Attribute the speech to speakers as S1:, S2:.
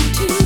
S1: to